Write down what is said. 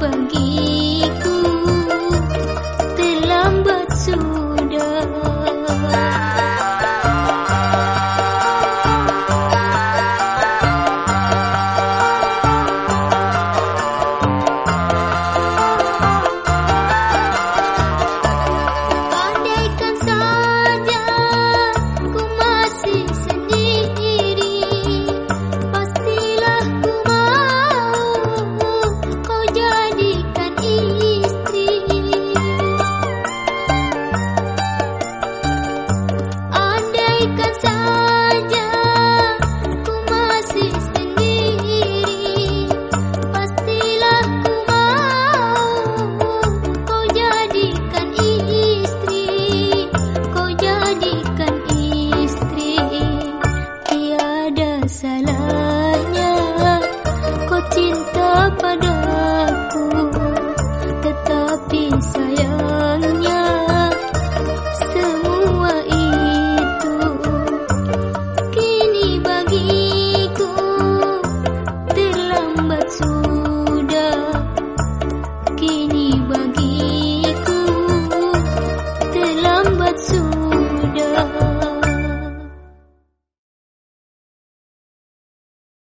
bagiku to